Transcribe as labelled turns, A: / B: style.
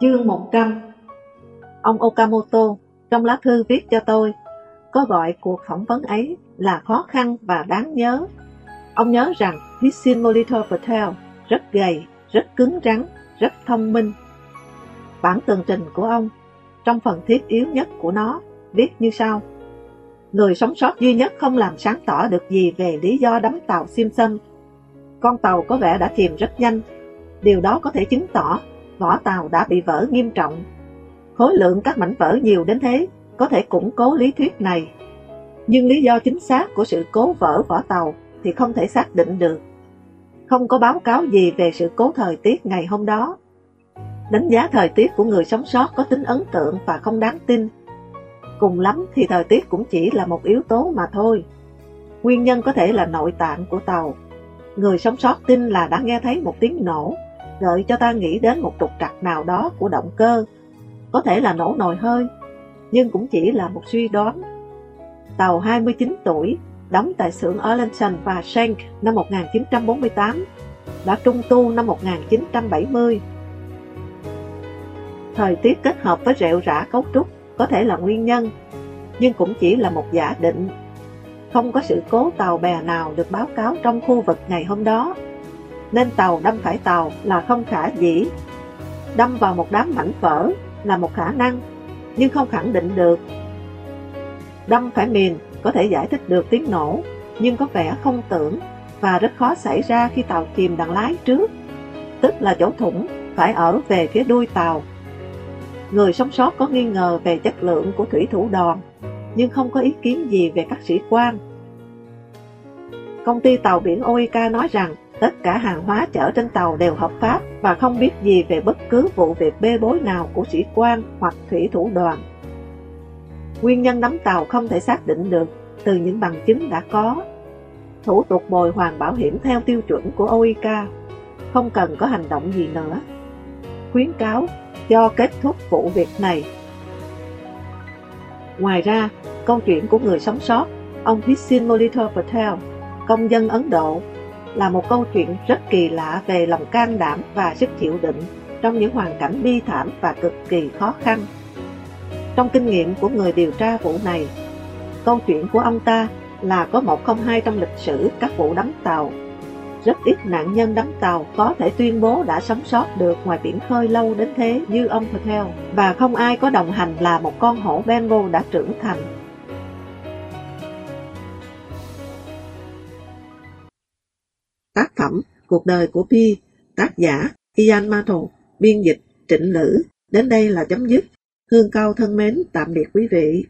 A: Chương 100 Ông Okamoto trong lá thư viết cho tôi có gọi cuộc phỏng vấn ấy là khó khăn và đáng nhớ. Ông nhớ rằng Hissin Molitor Patel rất gầy, rất cứng rắn, rất thông minh. Bản tường trình của ông trong phần thiết yếu nhất của nó viết như sau. Người sống sót duy nhất không làm sáng tỏ được gì về lý do đắm tàu Simpson. Con tàu có vẻ đã chìm rất nhanh. Điều đó có thể chứng tỏ vỏ tàu đã bị vỡ nghiêm trọng. Khối lượng các mảnh vỡ nhiều đến thế có thể củng cố lý thuyết này. Nhưng lý do chính xác của sự cố vỡ vỏ tàu thì không thể xác định được. Không có báo cáo gì về sự cố thời tiết ngày hôm đó. Đánh giá thời tiết của người sống sót có tính ấn tượng và không đáng tin. Cùng lắm thì thời tiết cũng chỉ là một yếu tố mà thôi. Nguyên nhân có thể là nội tạng của tàu. Người sống sót tin là đã nghe thấy một tiếng nổ, gợi cho ta nghĩ đến một trục trặc nào đó của động cơ. Có thể là nổ nồi hơi, nhưng cũng chỉ là một suy đoán. Tàu 29 tuổi, đóng tại xưởng Arlington và Shank năm 1948, đã trung tu năm 1970. Thời tiết kết hợp với rệu rã cấu trúc có thể là nguyên nhân, nhưng cũng chỉ là một giả định. Không có sự cố tàu bè nào được báo cáo trong khu vực ngày hôm đó, nên tàu đâm phải tàu là không khả dĩ. Đâm vào một đám mảnh vỡ là một khả năng, nhưng không khẳng định được. Đâm phải mìn có thể giải thích được tiếng nổ, nhưng có vẻ không tưởng và rất khó xảy ra khi tàu chìm đằng lái trước, tức là chỗ thủng phải ở về phía đuôi tàu Người sống sót có nghi ngờ về chất lượng của thủy thủ đoàn, nhưng không có ý kiến gì về các sĩ quan. Công ty tàu biển OIK nói rằng tất cả hàng hóa chở trên tàu đều hợp pháp và không biết gì về bất cứ vụ việc bê bối nào của sĩ quan hoặc thủy thủ đoàn. Nguyên nhân đắm tàu không thể xác định được từ những bằng chứng đã có. Thủ tục bồi hoàn bảo hiểm theo tiêu chuẩn của OICA không cần có hành động gì nữa. Khuyến cáo cho kết thúc vụ việc này. Ngoài ra, câu chuyện của người sống sót, ông Hissin Molitor Patel, công dân Ấn Độ, là một câu chuyện rất kỳ lạ về lòng can đảm và sức chịu đựng trong những hoàn cảnh bi thảm và cực kỳ khó khăn. Trong kinh nghiệm của người điều tra vụ này, câu chuyện của ông ta là có một không hai trong lịch sử các vụ đắm tàu rất ít nạn nhân đắm tàu có thể tuyên bố đã sống sót được ngoài biển khơi lâu đến thế như ông Patel, và không ai có đồng hành là một con hổ Bengal đã trưởng thành. Tác phẩm Cuộc đời của Pi, tác giả Ian Mato, biên dịch Trịnh Lữ. Đến đây là chấm dứt. Hương Cao thân mến, tạm biệt quý vị.